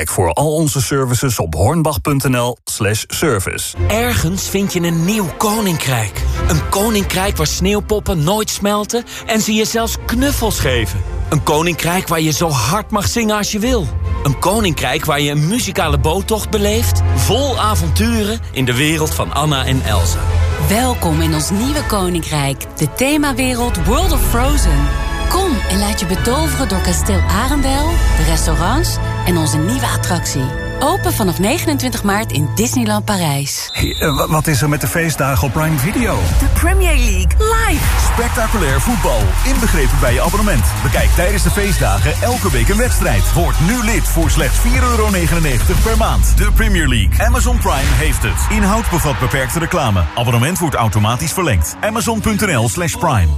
Kijk voor al onze services op hornbach.nl slash service. Ergens vind je een nieuw koninkrijk. Een koninkrijk waar sneeuwpoppen nooit smelten... en ze je zelfs knuffels geven. Een koninkrijk waar je zo hard mag zingen als je wil. Een koninkrijk waar je een muzikale boottocht beleeft... vol avonturen in de wereld van Anna en Elsa. Welkom in ons nieuwe koninkrijk. De themawereld World of Frozen. Kom en laat je betoveren door kasteel Arendel, de restaurants en onze nieuwe attractie. Open vanaf 29 maart in Disneyland Parijs. Hey, eh, wat is er met de feestdagen op Prime Video? De Premier League live. Spectaculair voetbal, inbegrepen bij je abonnement. Bekijk tijdens de feestdagen elke week een wedstrijd. Word nu lid voor slechts 4,99 per maand. De Premier League. Amazon Prime heeft het. Inhoud bevat beperkte reclame. Abonnement wordt automatisch verlengd. Amazon.nl slash prime.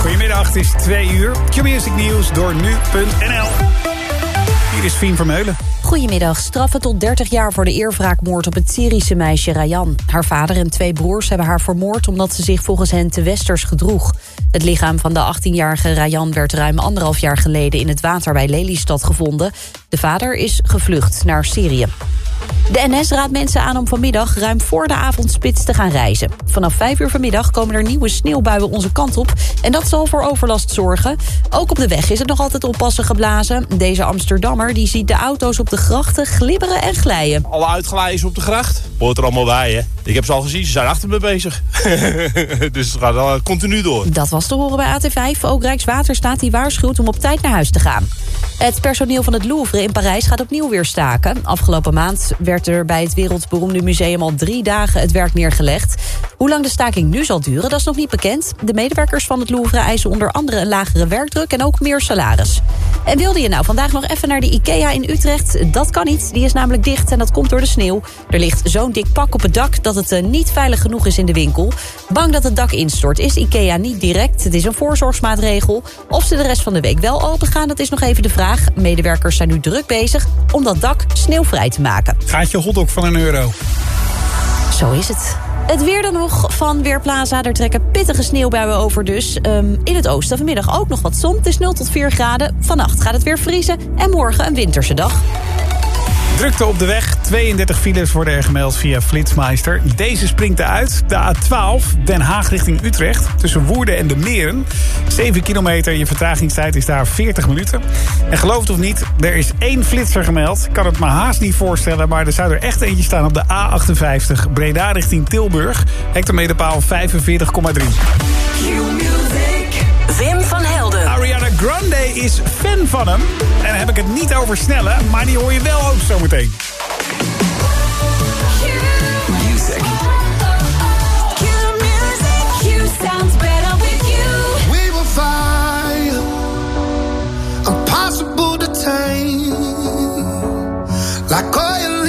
Goedemiddag, het is 2 uur. Q-Music Nieuws door nu.nl. Hier is Fien Vermeulen. Goedemiddag. Straffen tot 30 jaar voor de eerwraakmoord op het Syrische meisje Rayan. Haar vader en twee broers hebben haar vermoord omdat ze zich volgens hen te westers gedroeg. Het lichaam van de 18-jarige Rayan werd ruim anderhalf jaar geleden in het water bij Lelystad gevonden. De vader is gevlucht naar Syrië. De NS raadt mensen aan om vanmiddag ruim voor de avondspits te gaan reizen. Vanaf 5 uur vanmiddag komen er nieuwe sneeuwbuien onze kant op. En dat zal voor overlast zorgen. Ook op de weg is het nog altijd oppassen geblazen. Deze Amsterdammer die ziet de auto's op de grachten glibberen en glijden. Alle uitglijden op de gracht. Hoort er allemaal bij, hè. Ik heb ze al gezien, ze zijn achter me bezig. dus het gaat al continu door. Dat was te horen bij AT5. Ook Rijkswaterstaat die waarschuwt om op tijd naar huis te gaan. Het personeel van het Louvre in Parijs gaat opnieuw weer staken. Afgelopen maand werd er bij het wereldberoemde museum al drie dagen het werk neergelegd. Hoe lang de staking nu zal duren, dat is nog niet bekend. De medewerkers van het Louvre eisen onder andere een lagere werkdruk en ook meer salaris. En wilde je nou vandaag nog even naar de IKEA in Utrecht? Dat kan niet, die is namelijk dicht en dat komt door de sneeuw. Er ligt zo'n dik pak op het dak dat het eh, niet veilig genoeg is in de winkel. Bang dat het dak instort is IKEA niet direct. Het is een voorzorgsmaatregel. Of ze de rest van de week wel open gaan, dat is nog even de vraag. Medewerkers zijn nu druk bezig om dat dak sneeuwvrij te maken. Gaatje hotdog van een euro. Zo is het. Het weer dan nog van Weerplaza. Er trekken pittige sneeuwbuien over dus. Um, in het oosten vanmiddag ook nog wat zon. Het is 0 tot 4 graden. Vannacht gaat het weer vriezen. En morgen een winterse dag. Drukte op de weg. 32 files worden er gemeld via Flitsmeister. Deze springt eruit. De A12, Den Haag richting Utrecht. Tussen Woerden en de Meren. 7 kilometer. Je vertragingstijd is daar 40 minuten. En geloof het of niet, er is één flitser gemeld. Ik kan het me haast niet voorstellen. Maar er zou er echt eentje staan op de A58. Breda richting Tilburg. Hectometerpaal 45,3. Wim van Helden. Ariana Grande is fan van hem. En dan heb ik het niet over snelle, maar die hoor je wel ook zometeen. Music. sounds better with you. We will fire, impossible to tame, like oil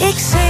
Ik zing,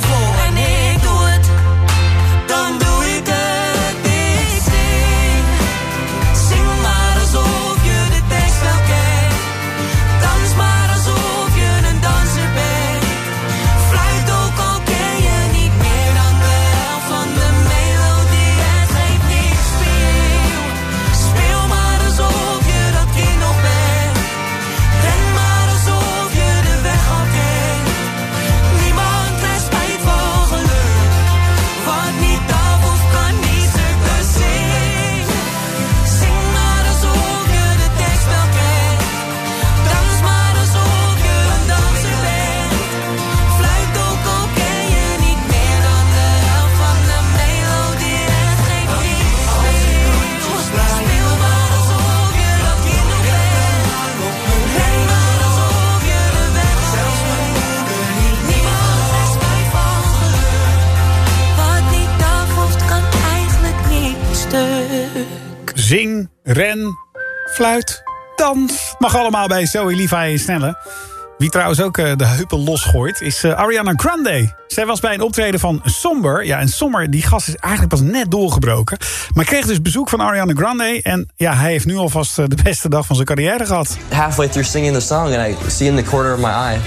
ren, fluit, dans. Mag allemaal bij Zoe Levi Snelle. Wie trouwens ook eh, de heupen losgooit, is eh, Ariana Grande. Zij was bij een optreden van Somber. Ja, en Somber, die gast is eigenlijk pas net doorgebroken. Maar kreeg dus bezoek van Ariana Grande. En ja, hij heeft nu alvast eh, de beste dag van zijn carrière gehad. halfway through singing the song and I see in the corner of my eye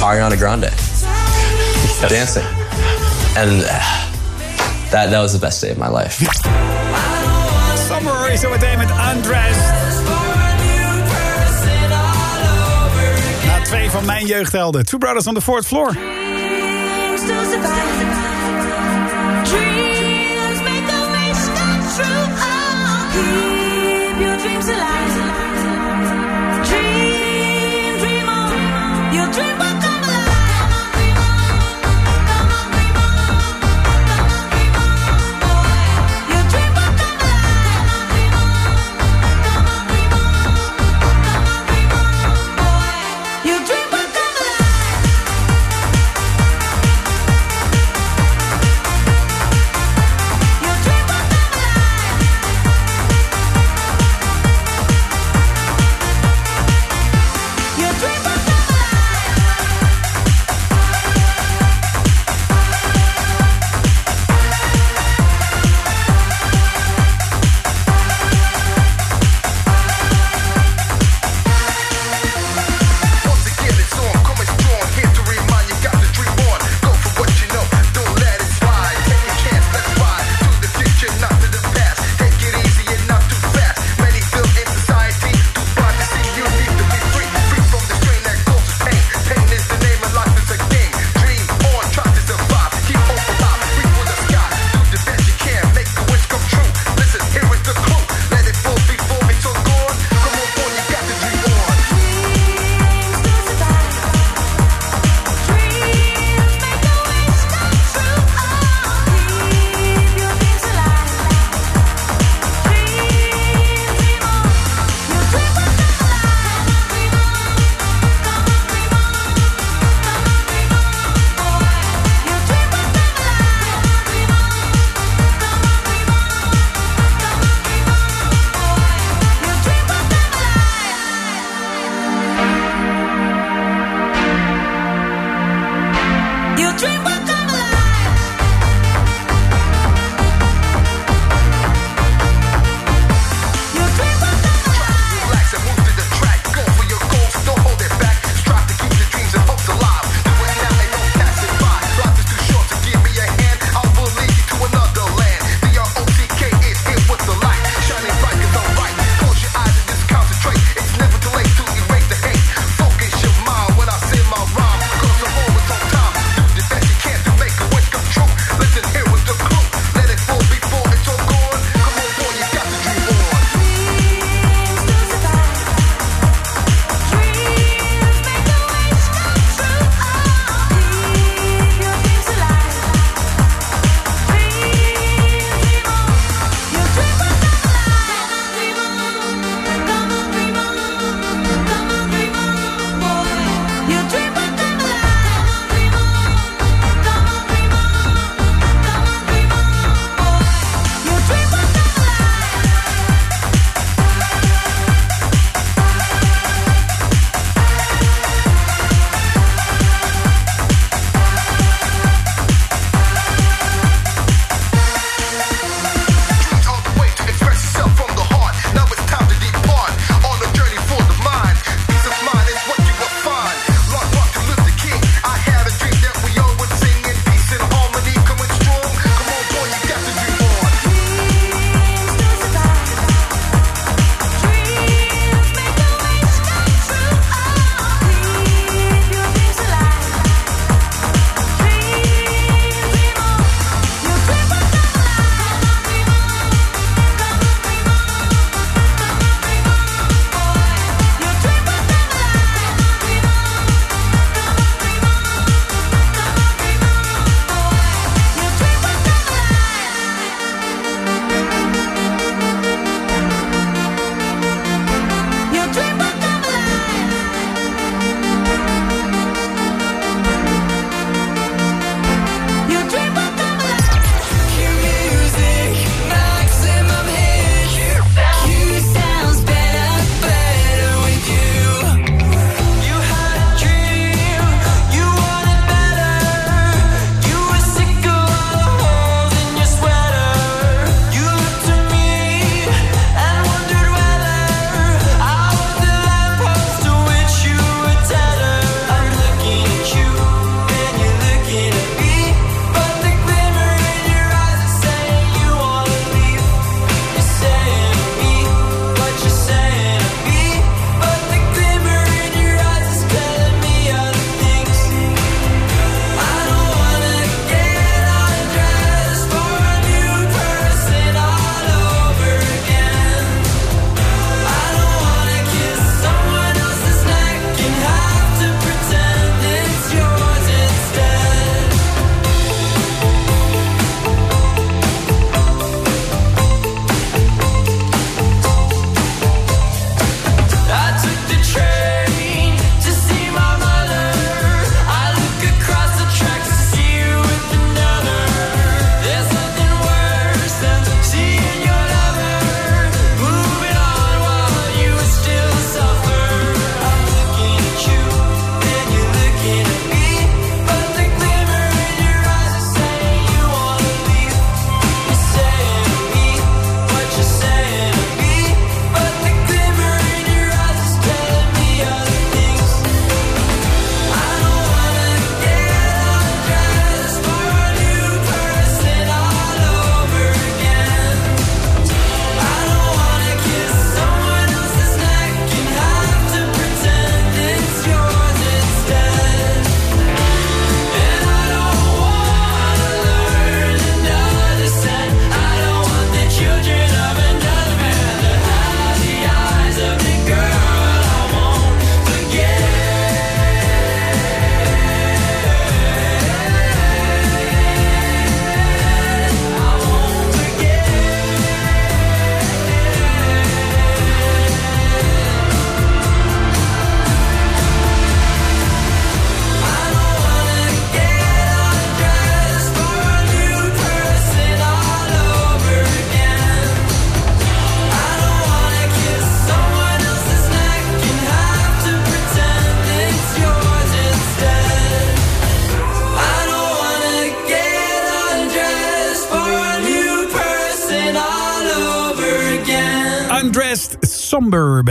Ariana Grande dancing. And that, that was the best day of my life. Somber is zo meteen met Undressed. Na twee van mijn jeugdhelden. Two Brothers on the Fourth Floor. Dreams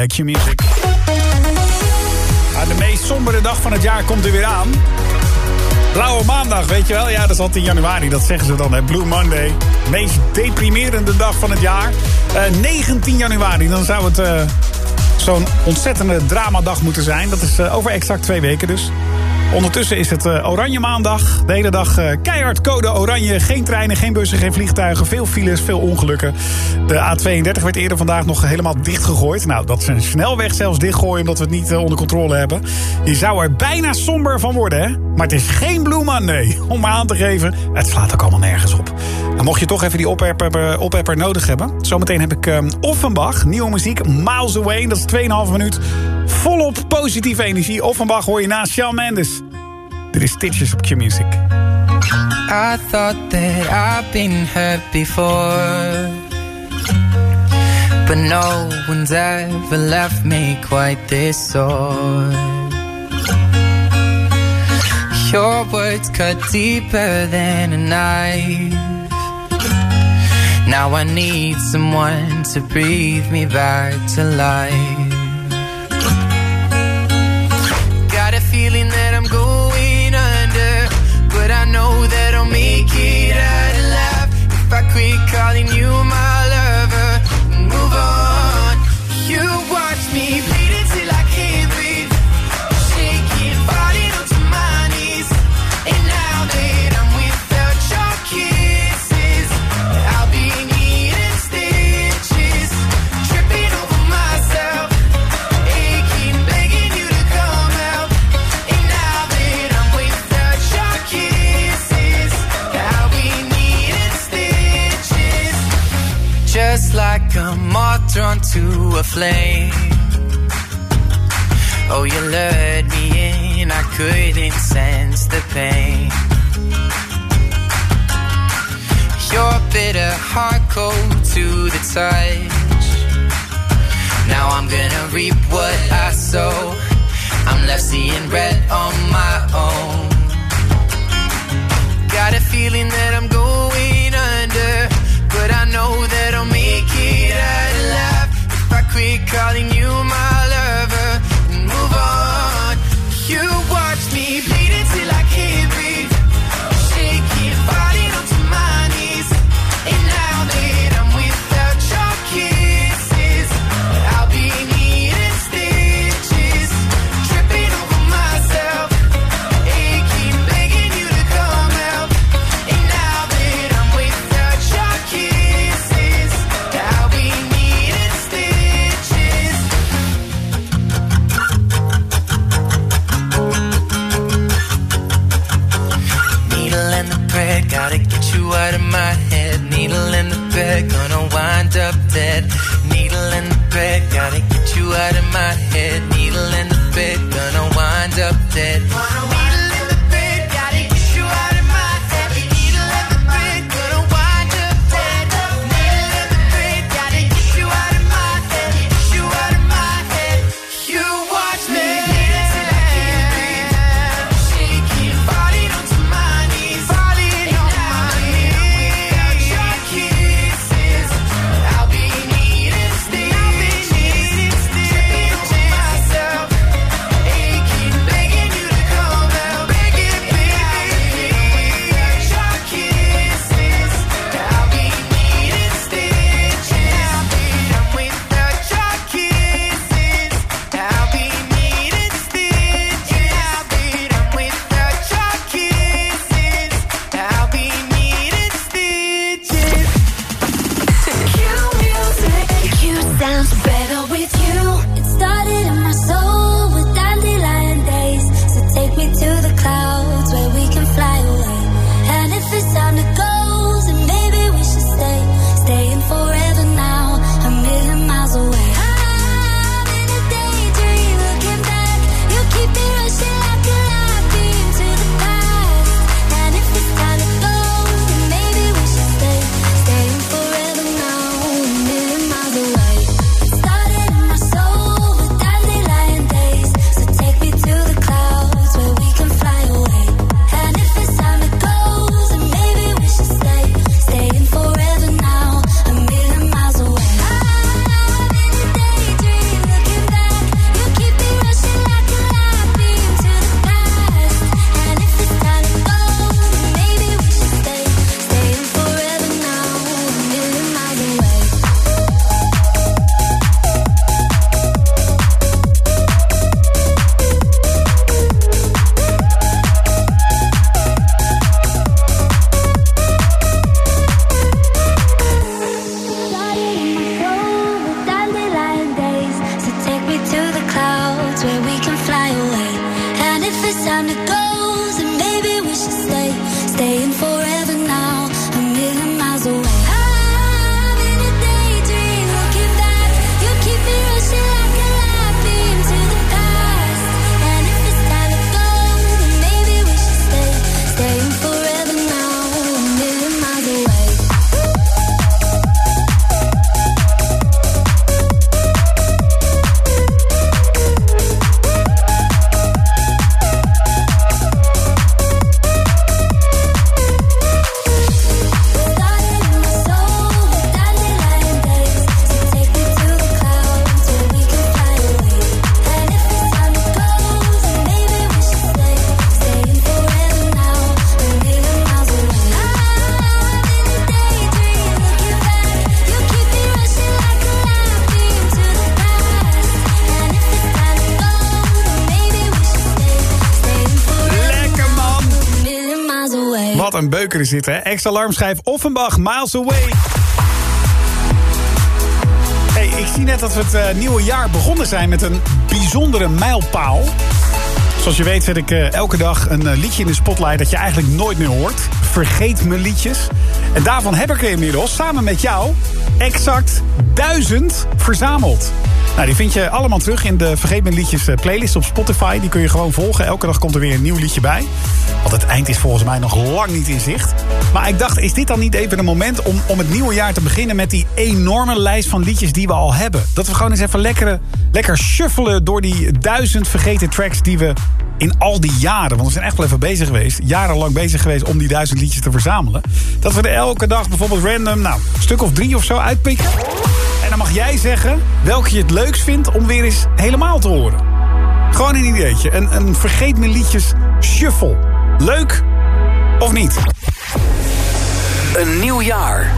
Q-Music. Ja, de meest sombere dag van het jaar komt er weer aan. Blauwe maandag, weet je wel? Ja, dat is altijd in januari, dat zeggen ze dan, hè? Blue Monday. Meest deprimerende dag van het jaar. Eh, 19 januari, dan zou het eh, zo'n ontzettende dramadag moeten zijn. Dat is eh, over exact twee weken dus. Ondertussen is het eh, Oranje Maandag. De hele dag eh, keihard code oranje. Geen treinen, geen bussen, geen vliegtuigen. Veel files, veel ongelukken. De A32 werd eerder vandaag nog helemaal dichtgegooid. Nou, dat is een snelweg zelfs dichtgooien... omdat we het niet eh, onder controle hebben. Je zou er bijna somber van worden, hè? Maar het is geen Blue Monday. Om aan te geven, het slaat ook allemaal nergens op. Nou, mocht je toch even die oppepper nodig hebben... zometeen heb ik Offenbach, nieuwe muziek, Miles Away. Dat is 2,5 minuut volop positieve energie. Offenbach hoor je naast Shawn Mendes. Dit is Stitches op Q-Music. I thought that I've been hurt before. But no one's ever left me quite this sore. Your words cut deeper than a knife. Now I need someone to breathe me back to life. Calling you reap what I sow. I'm left seeing red said. Dit, hè? Ex-alarmschijf Offenbach, Miles Away. Hey, ik zie net dat we het eh, nieuwe jaar begonnen zijn met een bijzondere mijlpaal. Zoals je weet zet ik eh, elke dag een eh, liedje in de spotlight dat je eigenlijk nooit meer hoort. Vergeet me liedjes. En daarvan heb ik er inmiddels samen met jou exact duizend verzameld. Nou, die vind je allemaal terug in de Vergeet me liedjes eh, playlist op Spotify. Die kun je gewoon volgen. Elke dag komt er weer een nieuw liedje bij. Want het eind is volgens mij nog lang niet in zicht. Maar ik dacht, is dit dan niet even een moment om, om het nieuwe jaar te beginnen... met die enorme lijst van liedjes die we al hebben? Dat we gewoon eens even lekker, lekker shuffelen door die duizend vergeten tracks die we in al die jaren, want we zijn echt wel even bezig geweest... jarenlang bezig geweest om die duizend liedjes te verzamelen... dat we er elke dag bijvoorbeeld random, nou, een stuk of drie of zo uitpikken. En dan mag jij zeggen welke je het leukst vindt om weer eens helemaal te horen. Gewoon een ideetje. Een, een vergeet me liedjes shuffle. Leuk of niet? Een nieuw jaar.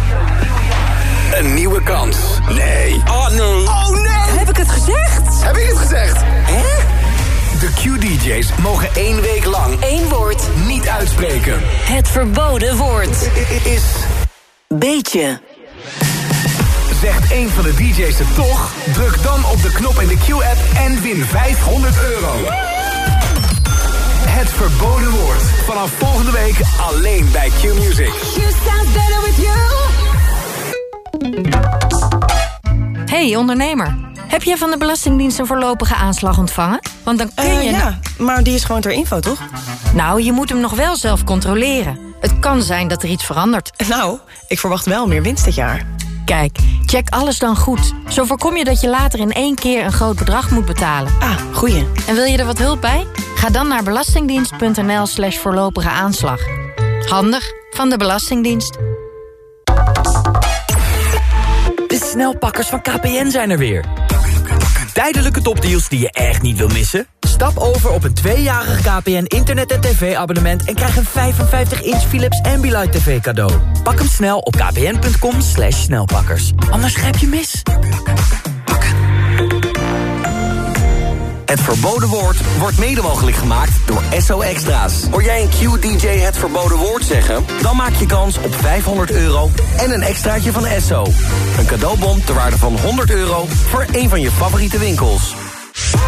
Een nieuwe kans. Nee. Oh nee. Oh nee! Heb ik het gezegd? Heb ik het gezegd? Hè? De Q-DJ's mogen één week lang Eén woord. niet uitspreken. Het verboden woord. Is Beetje. Zegt één van de DJ's het toch? Druk dan op de knop in de Q-app en win 500 euro. Het verboden woord. Vanaf volgende week alleen bij Q-Music. You sound better with you. Hey ondernemer, heb jij van de Belastingdienst een voorlopige aanslag ontvangen? Want dan kun Eh, je... ja, maar die is gewoon ter info, toch? Nou, je moet hem nog wel zelf controleren. Het kan zijn dat er iets verandert. Nou, ik verwacht wel meer winst dit jaar. Kijk, check alles dan goed. Zo voorkom je dat je later in één keer een groot bedrag moet betalen. Ah, goeie. En wil je er wat hulp bij? Ga dan naar belastingdienst.nl slash voorlopige aanslag. Handig van de Belastingdienst. De snelpakkers van KPN zijn er weer. Tijdelijke topdeals die je echt niet wil missen? Stap over op een tweejarig KPN internet- en tv-abonnement... en krijg een 55-inch Philips Ambilight TV cadeau. Pak hem snel op kpn.com slash snelpakkers. Anders grijp je mis. Het verboden woord wordt mede mogelijk gemaakt door SO Extra's. Hoor jij een Q-DJ het verboden woord zeggen? Dan maak je kans op 500 euro en een extraatje van SO. Een cadeaubon ter waarde van 100 euro voor een van je favoriete winkels.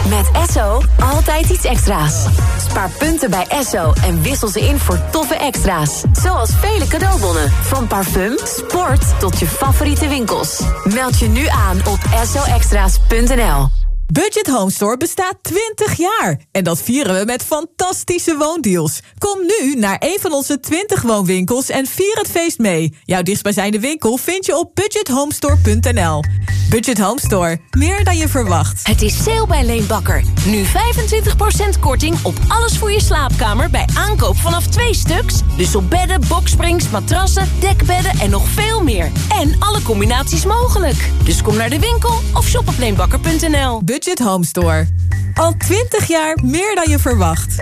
Met Esso altijd iets extra's. Spaar punten bij Esso en wissel ze in voor toffe extra's. Zoals vele cadeaubonnen. Van parfum, sport tot je favoriete winkels. Meld je nu aan op essoextra's.nl. Budget Home Store bestaat 20 jaar. En dat vieren we met fantastische woondeals. Kom nu naar een van onze 20 woonwinkels en vier het feest mee. Jouw dichtstbijzijnde winkel vind je op budgethomestore.nl. Budget Home Store. Meer dan je verwacht. Het is sale bij Leenbakker. Nu 25% korting op alles voor je slaapkamer bij aankoop vanaf twee stuks. Dus op bedden, boksprings, matrassen, dekbedden en nog veel meer. En alle combinaties mogelijk. Dus kom naar de winkel of shop op leenbakker.nl. Budget Home Store. Al 20 jaar meer dan je verwacht.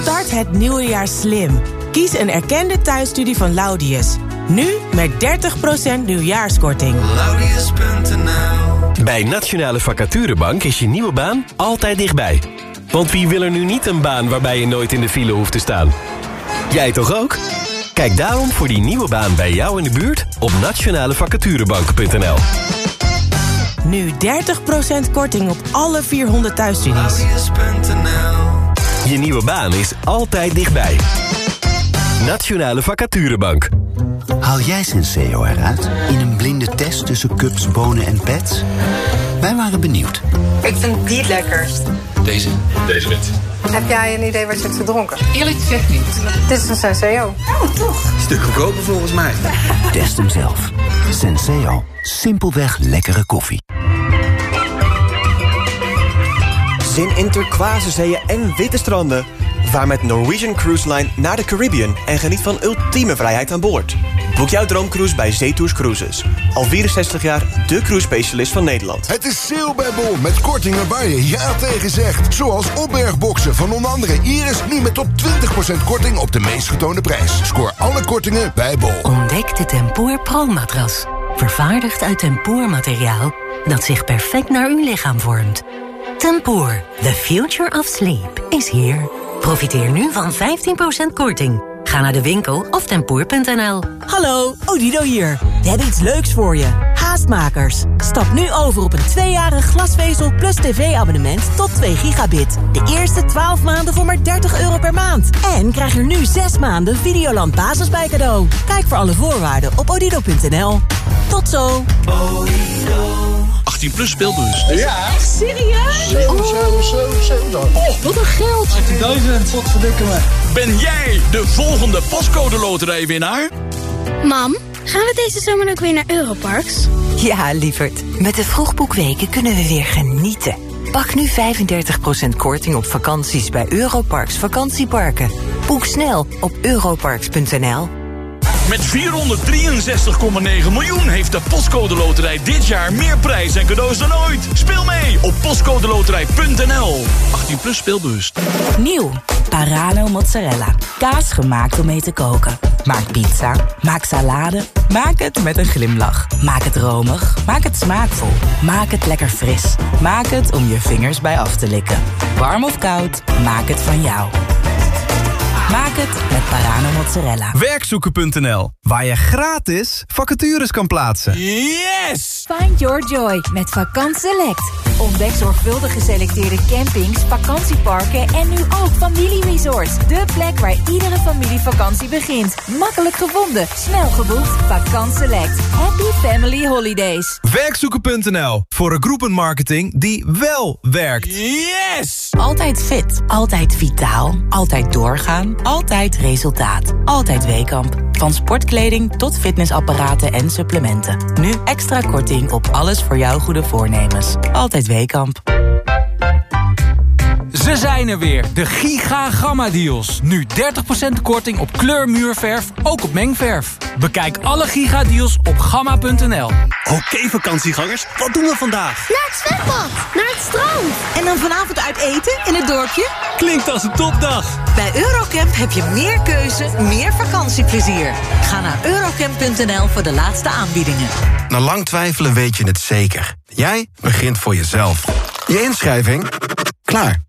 Start het nieuwe jaar slim. Kies een erkende thuisstudie van Laudius. Nu met 30% nieuwjaarskorting. Bij Nationale Vacaturebank is je nieuwe baan altijd dichtbij. Want wie wil er nu niet een baan waarbij je nooit in de file hoeft te staan? Jij toch ook? Kijk daarom voor die nieuwe baan bij jou in de buurt op nationalevacaturebank.nl. Nu 30% korting op alle 400 thuisstudies. Je nieuwe baan is altijd dichtbij. Nationale Vacaturebank. Haal jij Senseo eruit in een blinde test tussen cups, bonen en pets? Wij waren benieuwd. Ik vind die het lekkerst. Deze? Deze wit. Heb jij een idee wat je hebt gedronken? Eerlijk gezegd niet. Dit is een Senseo. Oh, toch? Stuk goedkoper volgens mij. Test hem zelf. Senseo. Simpelweg lekkere koffie. Zin in turquoise zeeën en witte stranden. Vaar met Norwegian Cruise Line naar de Caribbean en geniet van ultieme vrijheid aan boord. Boek jouw droomcruise bij Zetours Cruises. Al 64 jaar de cruise specialist van Nederland. Het is sale bij Bol met kortingen waar je ja tegen zegt. Zoals opbergboxen van onder andere Iris nu met tot 20% korting op de meest getoonde prijs. Scoor alle kortingen bij Bol. Ontdek de Tempoor Pro-matras. Vervaardigd uit tempoormateriaal dat zich perfect naar uw lichaam vormt. Tempoor, the future of sleep, is here. Profiteer nu van 15% korting. Ga naar de winkel of tempoer.nl. Hallo, Odido hier. We hebben iets leuks voor je. Haastmakers. Stap nu over op een tweejarig glasvezel plus tv-abonnement tot 2 gigabit. De eerste 12 maanden voor maar 30 euro per maand. En krijg er nu 6 maanden Videoland Basis bij cadeau. Kijk voor alle voorwaarden op odido.nl. Tot zo. 18 plus speelbus. Ja. Echt serieus? 7, 7, 7, 7. Oh, wat een geld. 18.000, wat verdikken me. Ben jij de volgende postcode loterijwinnaar? Mam, gaan we deze zomer ook weer naar Europarks? Ja, lieverd. Met de vroegboekweken kunnen we weer genieten. Pak nu 35% korting op vakanties bij Europarks vakantieparken. Boek snel op europarks.nl. Met 463,9 miljoen heeft de Postcode Loterij dit jaar meer prijs en cadeaus dan ooit. Speel mee op postcodeloterij.nl. 18 plus speelbewust. Nieuw. Parano mozzarella. Kaas gemaakt om mee te koken. Maak pizza. Maak salade. Maak het met een glimlach. Maak het romig. Maak het smaakvol. Maak het lekker fris. Maak het om je vingers bij af te likken. Warm of koud, maak het van jou. Maak het met Parano mozzarella. Werkzoeken.nl, waar je gratis vacatures kan plaatsen. Yes! Find your joy met Vakant Select. Ontdek zorgvuldig geselecteerde campings, vakantieparken en nu ook familieresorts. De plek waar iedere familievakantie begint. Makkelijk gevonden, snel geboekt. Vakant Select. Happy Family Holidays. Werkzoeken.nl, voor een groepenmarketing die wel werkt. Yes! Altijd fit, altijd vitaal, altijd doorgaan, altijd resultaat. Altijd Weekamp. Van sportkleding tot fitnessapparaten en supplementen. Nu extra korting op alles voor jouw goede voornemens. Altijd Weekamp. Ze zijn er weer, de Giga Gamma Deals. Nu 30% korting op kleurmuurverf, ook op mengverf. Bekijk alle Giga Deals op gamma.nl. Oké vakantiegangers, wat doen we vandaag? Naar het zwembad, naar het strand. En dan vanavond uit eten in het dorpje? Klinkt als een topdag. Bij Eurocamp heb je meer keuze, meer vakantieplezier. Ga naar eurocamp.nl voor de laatste aanbiedingen. Na lang twijfelen weet je het zeker. Jij begint voor jezelf. Je inschrijving? Klaar.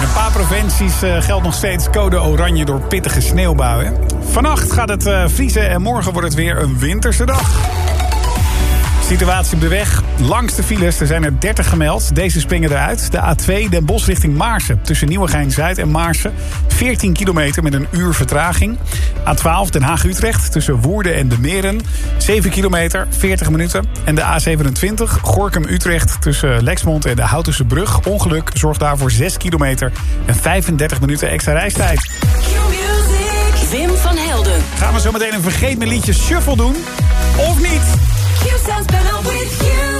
In een paar provincies eh, geldt nog steeds code oranje door pittige sneeuwbuien. Vannacht gaat het eh, vriezen en morgen wordt het weer een winterse dag. Situatie op de weg. Langs de files, er zijn er 30 gemeld. Deze springen eruit. De A2 Den Bosch richting Maarsen. Tussen Nieuwegein-Zuid en Maarsen. 14 kilometer met een uur vertraging. A12 Den Haag-Utrecht tussen Woerden en De Meren. 7 kilometer, 40 minuten. En de A27 Gorkum-Utrecht tussen Lexmond en de Houtense Brug. Ongeluk zorgt daarvoor 6 kilometer en 35 minuten extra reistijd. Wim van Helden. Gaan we zo meteen een vergeet liedje shuffle doen? Of niet? Q sounds better with you.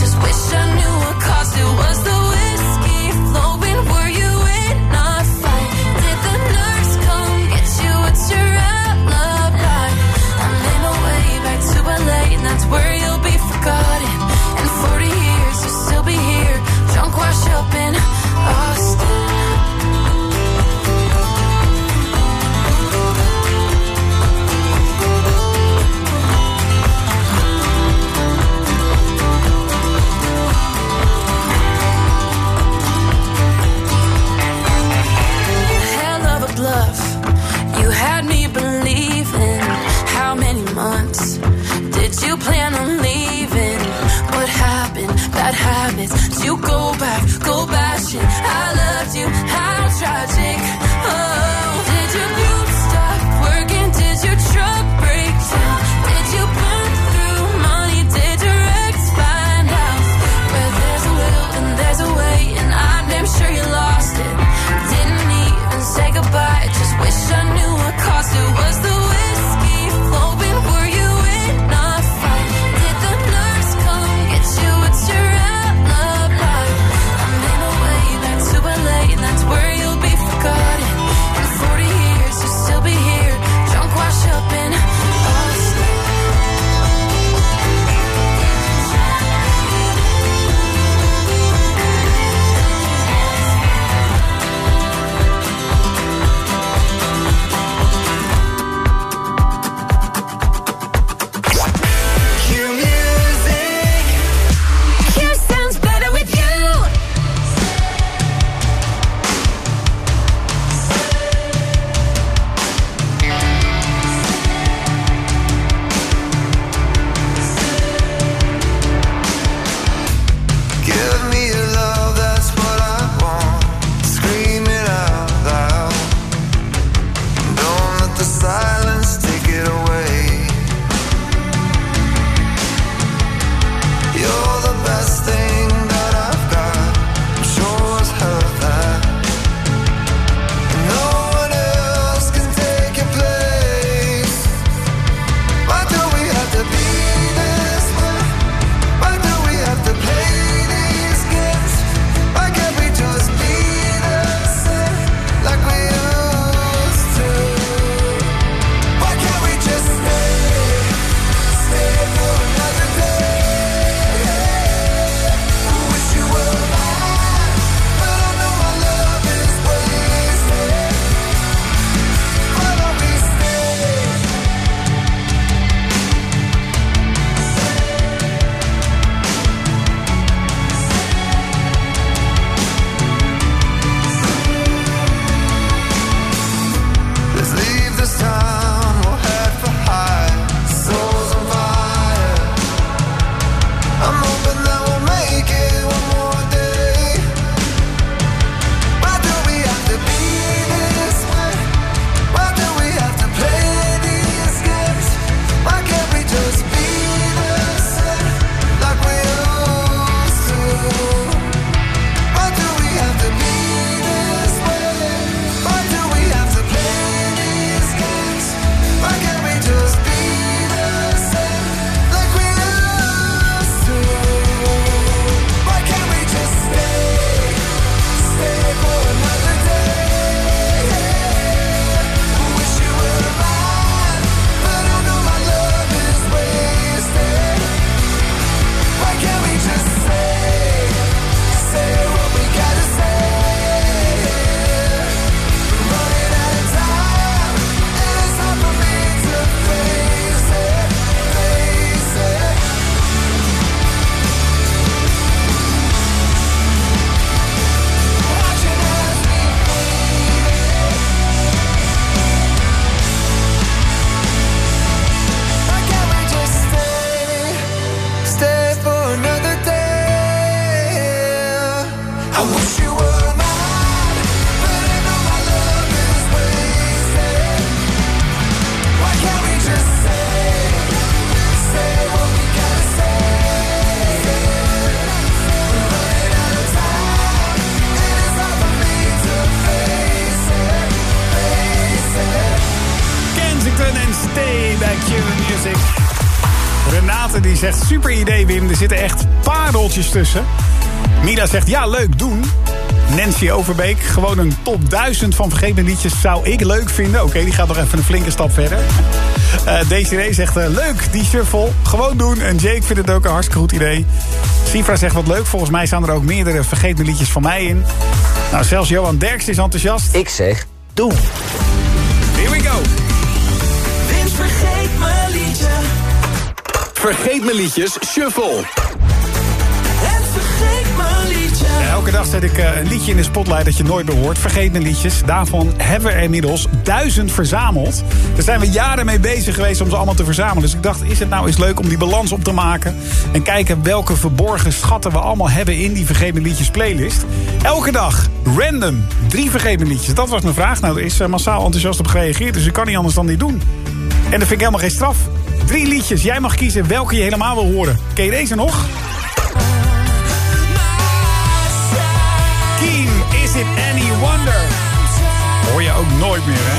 just wish I knew super idee, Wim. Er zitten echt pareltjes tussen. Mira zegt, ja, leuk doen. Nancy Overbeek, gewoon een top 1000 van vergeten liedjes zou ik leuk vinden. Oké, die gaat nog even een flinke stap verder. Eh, uh, DCD zegt, eh, leuk, die shuffle. Gewoon doen. En Jake vindt het ook een hartstikke goed idee. Sifra zegt, wat leuk. Volgens mij staan er ook meerdere vergeten liedjes van mij in. Nou, zelfs Johan Derks is enthousiast. Ik zeg, doen. Vergeet mijn liedjes Shuffle. Vergeet mijn. Elke dag zet ik eh, een liedje in de spotlight dat je nooit meer hoort. Vergeet mijn liedjes. Daarvan hebben we er inmiddels duizend verzameld. Daar zijn we jaren mee bezig geweest om ze allemaal te verzamelen. Dus ik dacht, is het nou eens leuk om die balans op te maken... en kijken welke verborgen schatten we allemaal hebben in die Vergeet mijn liedjes playlist. Elke dag, random, drie Vergeet mijn liedjes. Dat was mijn vraag. Nou, er is eh, massaal enthousiast op gereageerd, dus ik kan niet anders dan dit doen. En dat vind ik helemaal geen straf. Drie liedjes. Jij mag kiezen welke je helemaal wil horen. Ken je deze nog? Keen, Is It Any Wonder? Hoor je ook nooit meer, hè?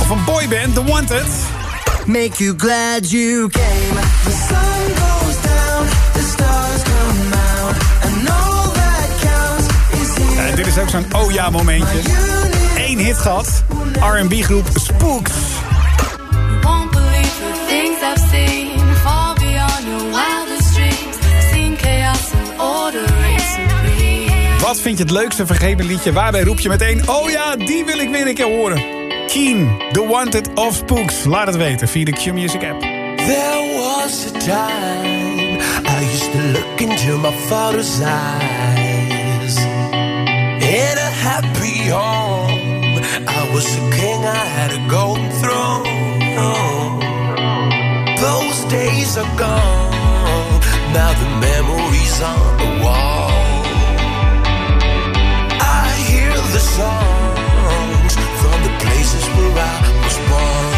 Of een boyband, The Wanted. Make you glad you came. The sun goes down, the stars come out, and all that counts is. En dit is ook zo'n oh ja momentje. Eén hit gehad. R&B groep Spooks. Wat vind je het leukste vergeven liedje? Waarbij roep je meteen, oh ja, die wil ik weer een keer horen. Keen, The Wanted of Spooks. Laat het weten via de Q-Music app. There was a time I used to look into my father's eyes. In a happy home, I was a king, I had a golden throne. Those days are gone, now the memories on the wall. Songs from the places where I was born.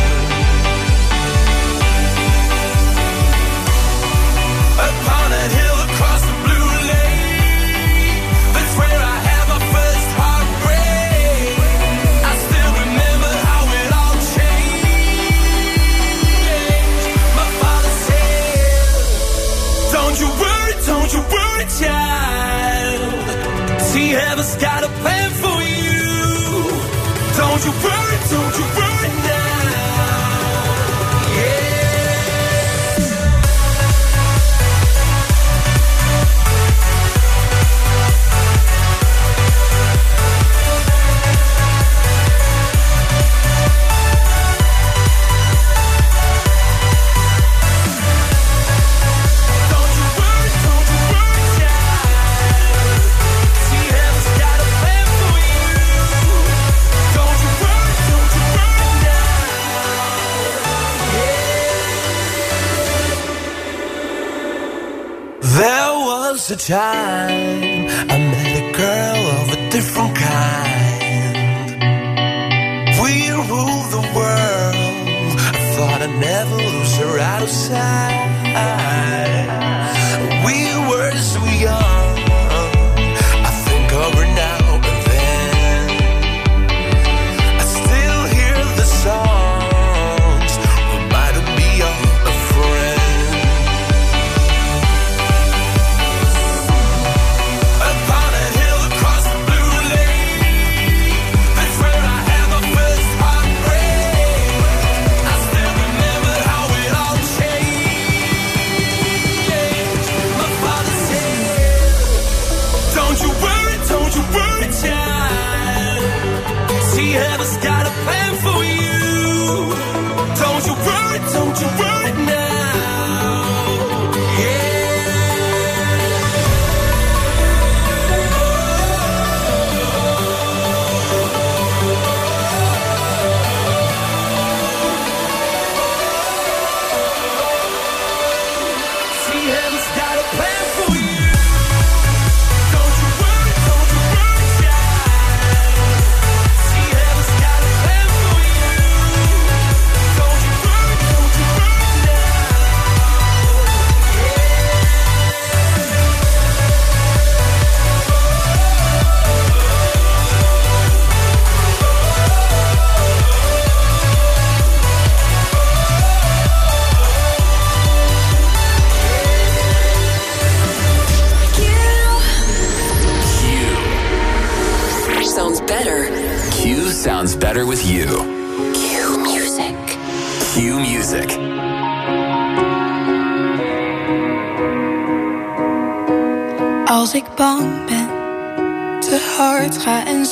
Upon a hill across the blue lake, that's where I had my first heartbreak. I still remember how it all changed. My father said, Don't you worry, don't you worry, child. See, heaven's got a plan you worry, don't you worry time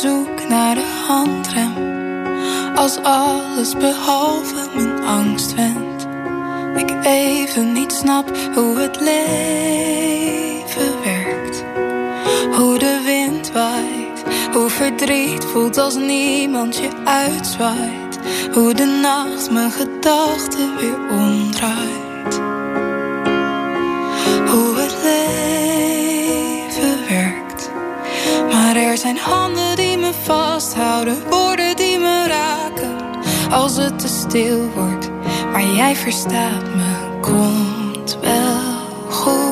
zoek naar de handrem. Als alles behalve mijn angst wendt. Ik even niet snap hoe het leven werkt. Hoe de wind waait, hoe verdriet voelt als niemand je uitzwaait. Hoe de nacht mijn gedachten weer omdraait. Hoe het leven werkt. Maar er zijn handen vasthouden, woorden die me raken. Als het te stil wordt, maar jij verstaat me, komt wel goed.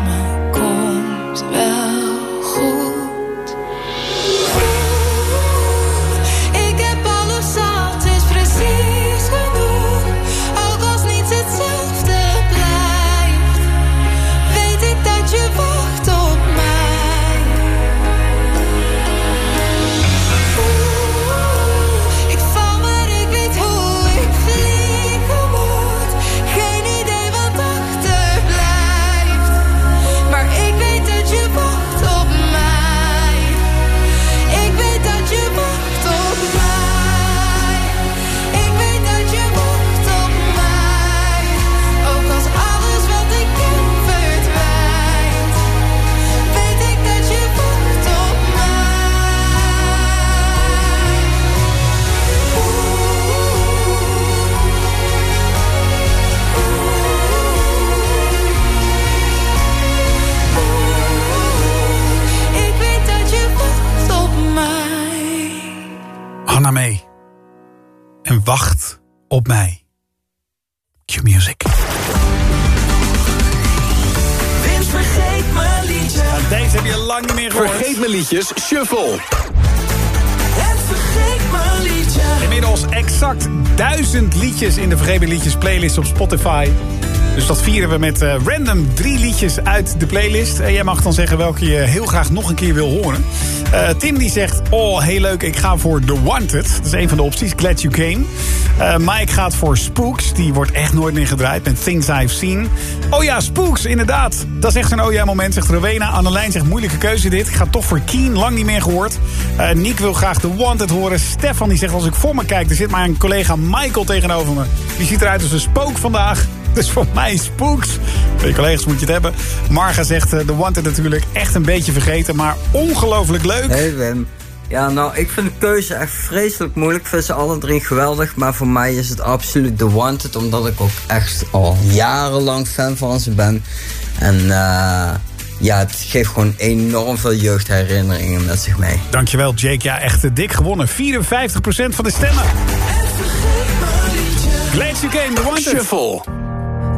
Vergeet mijn liedjes, shuffle. Vergeet mijn liedje. Inmiddels exact duizend liedjes in de Vergeven Liedjes playlist op Spotify. Dus dat vieren we met eh, random drie liedjes uit de playlist. En jij mag dan zeggen welke je heel graag nog een keer wil horen. Eh, Tim die zegt, oh heel leuk, ik ga voor The Wanted. Dat is een van de opties, Glad You Came. Eh, Mike gaat voor Spooks, die wordt echt nooit meer gedraaid met Things I've Seen. Oh ja, Spooks, inderdaad. Dat is echt een oh moment, zegt Rowena. Annelijn zegt, moeilijke keuze dit. Ik ga toch voor Keen, lang niet meer gehoord. Eh Nick wil graag The Wanted horen. Stefan die zegt, als ik voor me kijk, er zit mijn collega Michael tegenover me. Die ziet eruit als een spook vandaag. Dus voor mij Spooks. Voor je collega's moet je het hebben. Marga zegt, eh, The Wanted natuurlijk echt een beetje vergeten, maar ongelooflijk leuk. Hey Wim. Ja, nou, ik vind de keuze echt vreselijk moeilijk. Ik vind ze alle drie geweldig. Maar voor mij is het absoluut The Wanted. Omdat ik ook echt al jarenlang fan van ze ben. En eh, ja, het geeft gewoon enorm veel jeugdherinneringen met zich mee. Dankjewel Jake, ja echt eh, dik gewonnen. 54% van de stemmen. Glad you came, The Wanted. Shuffle.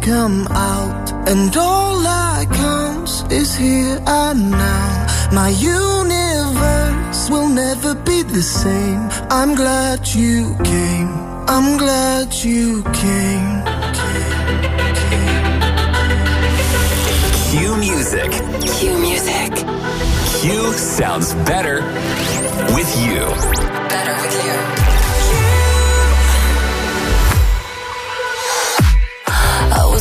Come out, and all that counts is here and now. My universe will never be the same. I'm glad you came. I'm glad you came. Q Music. Q Music. Q sounds better with you. Better with you.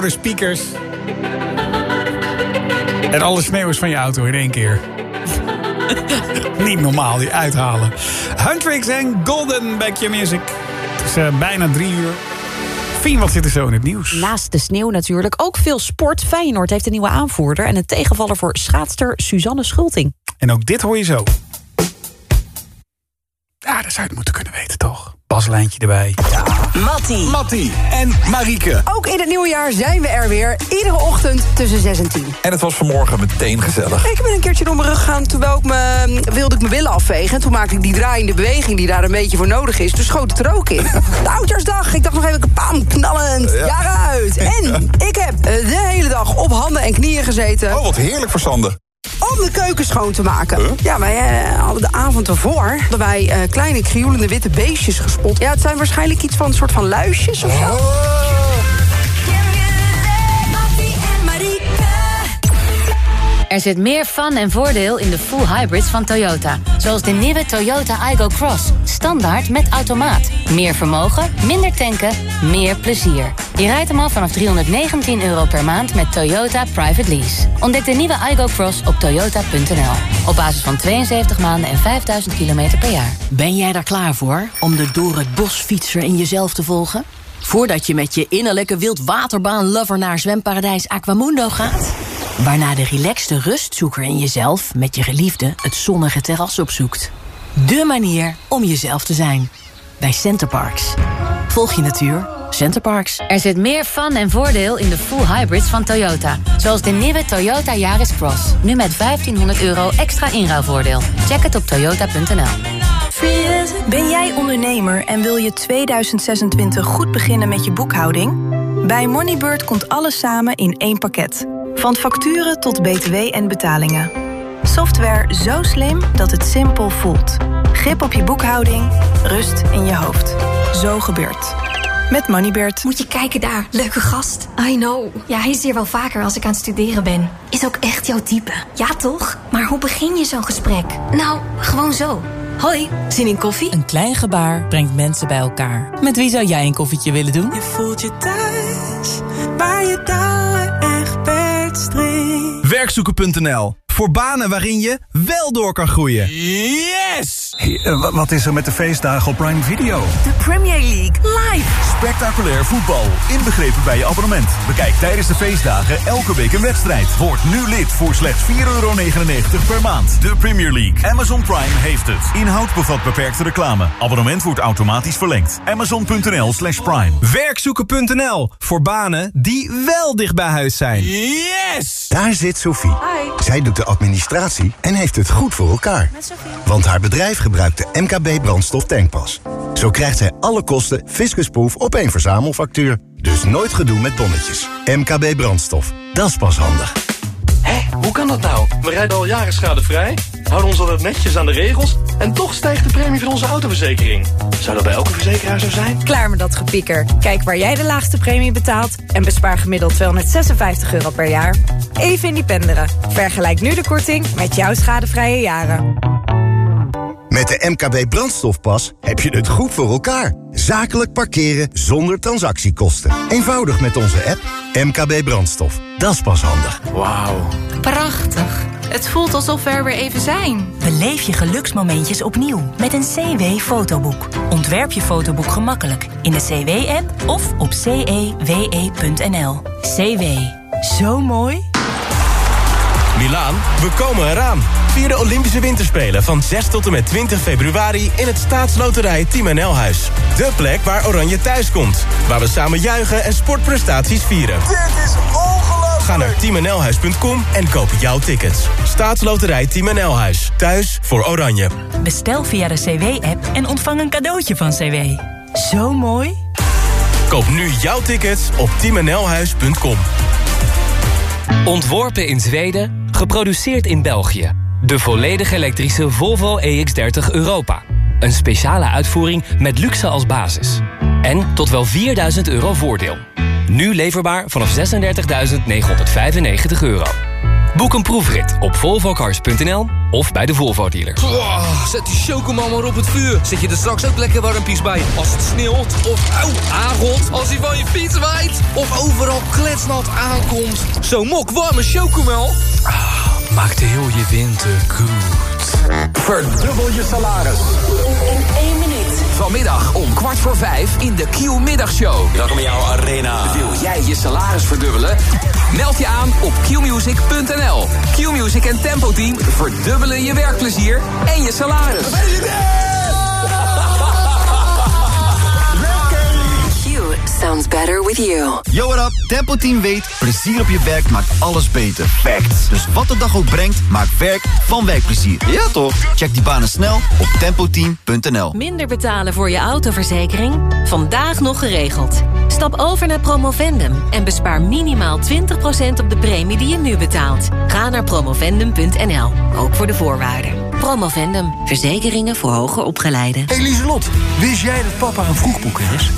door de speakers. En alle sneeuw is van je auto in één keer. Niet normaal, die uithalen. Huntrix en Golden Back Your Music. Het is eh, bijna drie uur. Fien, wat zit er zo in het nieuws? Naast de sneeuw natuurlijk ook veel sport. Feyenoord heeft een nieuwe aanvoerder... en een tegenvaller voor schaatster Suzanne Schulting. En ook dit hoor je zo. Ja, dat zou je het moeten kunnen weten, toch? Baslijntje erbij. Ja. Mattie. Mattie en Marieke. Ook in het nieuwe jaar zijn we er weer. Iedere ochtend tussen 6 en 10. En het was vanmorgen meteen gezellig. Ik ben een keertje door mijn rug gegaan terwijl ik me, wilde ik mijn billen afvegen. En toen maakte ik die draaiende beweging die daar een beetje voor nodig is. Toen schoot het er ook in. De oudjaarsdag. Ik dacht nog even, pam, knallend. Ja. Jaar uit. En ik heb eh, de hele dag op handen en knieën gezeten. Oh, wat heerlijk voor Sander. Om de keuken schoon te maken. Ja, wij eh, hadden de avond ervoor hadden wij eh, kleine krioelende witte beestjes gespot. Ja, het zijn waarschijnlijk iets van een soort van luisjes of zo. Er zit meer fun en voordeel in de full hybrids van Toyota. Zoals de nieuwe Toyota Igo Cross. Standaard met automaat. Meer vermogen, minder tanken, meer plezier. Je rijdt hem al vanaf 319 euro per maand met Toyota Private Lease. Ontdek de nieuwe Igo Cross op toyota.nl. Op basis van 72 maanden en 5000 kilometer per jaar. Ben jij daar klaar voor om de door het bos fietser in jezelf te volgen? Voordat je met je innerlijke wildwaterbaan-lover naar zwemparadijs Aquamundo gaat? Waarna de relaxte rustzoeker in jezelf met je geliefde het zonnige terras opzoekt. De manier om jezelf te zijn. Bij Centerparks. Volg je natuur. Centerparks. Er zit meer fun en voordeel in de full hybrids van Toyota. Zoals de nieuwe Toyota Yaris Cross. Nu met 1500 euro extra inruilvoordeel. Check het op toyota.nl. Ben jij ondernemer en wil je 2026 goed beginnen met je boekhouding? Bij Moneybird komt alles samen in één pakket. Van facturen tot btw en betalingen. Software zo slim dat het simpel voelt. Grip op je boekhouding, rust in je hoofd. Zo gebeurt. Met Moneybird. Moet je kijken daar, leuke gast. I know. Ja, hij is hier wel vaker als ik aan het studeren ben. Is ook echt jouw type. Ja, toch? Maar hoe begin je zo'n gesprek? Nou, gewoon zo. Hoi, zin in koffie? Een klein gebaar brengt mensen bij elkaar. Met wie zou jij een koffietje willen doen? Je voelt je thuis, waar je echt Werkzoeken.nl. Voor banen waarin je wel door kan groeien. Yes! eh, wat is er met de feestdagen op Prime Video? De Premier League live. Spectaculair voetbal, inbegrepen bij je abonnement. Bekijk tijdens de feestdagen elke week een wedstrijd. Word nu lid voor slechts 4,99 euro per maand. De Premier League. Amazon Prime heeft het. Inhoud bevat beperkte reclame. Abonnement wordt automatisch verlengd. Amazon.nl slash prime. Werkzoeken.nl. Voor banen die wel dicht bij huis zijn. Yes! Daar zit Sophie. Zij doet de administratie en heeft het goed voor elkaar. Want haar bedrijf gebruikt de MKB brandstof tankpas. Zo krijgt zij alle kosten fiscusproof op één verzamelfactuur. Dus nooit gedoe met tonnetjes. MKB brandstof. Dat is pas handig. Hoe kan dat nou? We rijden al jaren schadevrij, houden ons altijd netjes aan de regels... en toch stijgt de premie van onze autoverzekering. Zou dat bij elke verzekeraar zo zijn? Klaar met dat gepieker. Kijk waar jij de laagste premie betaalt... en bespaar gemiddeld 256 euro per jaar. Even independeren. Vergelijk nu de korting met jouw schadevrije jaren. Met de MKB brandstofpas heb je het goed voor elkaar. Zakelijk parkeren zonder transactiekosten. Eenvoudig met onze app MKB brandstof. Dat is pas handig. Wauw. Prachtig. Het voelt alsof we er weer even zijn. Beleef je geluksmomentjes opnieuw met een CW-fotoboek. Ontwerp je fotoboek gemakkelijk in de CW-app of op cewe.nl. CW. Zo mooi. Milaan, we komen eraan. Vier de Olympische Winterspelen van 6 tot en met 20 februari... in het staatsloterij Team NL Huis. De plek waar Oranje thuis komt. Waar we samen juichen en sportprestaties vieren. Dit is! Ga naar teamnlhuis.com en koop jouw tickets. Staatsloterij Team NL Huis. Thuis voor Oranje. Bestel via de CW-app en ontvang een cadeautje van CW. Zo mooi. Koop nu jouw tickets op teamnlhuis.com. Ontworpen in Zweden, geproduceerd in België. De volledig elektrische Volvo EX30 Europa. Een speciale uitvoering met luxe als basis. En tot wel 4000 euro voordeel. Nu leverbaar vanaf 36.995 euro. Boek een proefrit op volvocars.nl of bij de Volvo dealer. Oh, zet die chocomel maar op het vuur. Zet je er straks ook lekker warmpies bij. Als het sneeuwt of auw, aangot. Als hij van je fiets waait. Of overal kletsnat aankomt. Zo'n mok warme chocomel. Maakt heel je winter goed. Verdubbel je salaris. In één minuut. Vanmiddag om kwart voor vijf in de Q-middagshow. Welkom in jouw arena. Wil jij je salaris verdubbelen? Meld je aan op qmusic.nl. Q-Music en Tempo Team verdubbelen je werkplezier en je salaris. Sounds better with you. Yo, what up? Tempo Team weet, plezier op je werk maakt alles beter. Facts. Dus wat de dag ook brengt, maakt werk van werkplezier. Ja toch? Check die banen snel op tempoteam.nl. Minder betalen voor je autoverzekering? Vandaag nog geregeld. Stap over naar Promovendum en bespaar minimaal 20% op de premie die je nu betaalt. Ga naar promovendum.nl, ook voor de voorwaarden. Promovendum, verzekeringen voor hoger opgeleiden. Hey Lieselot, wist jij dat papa een vroegboeker is?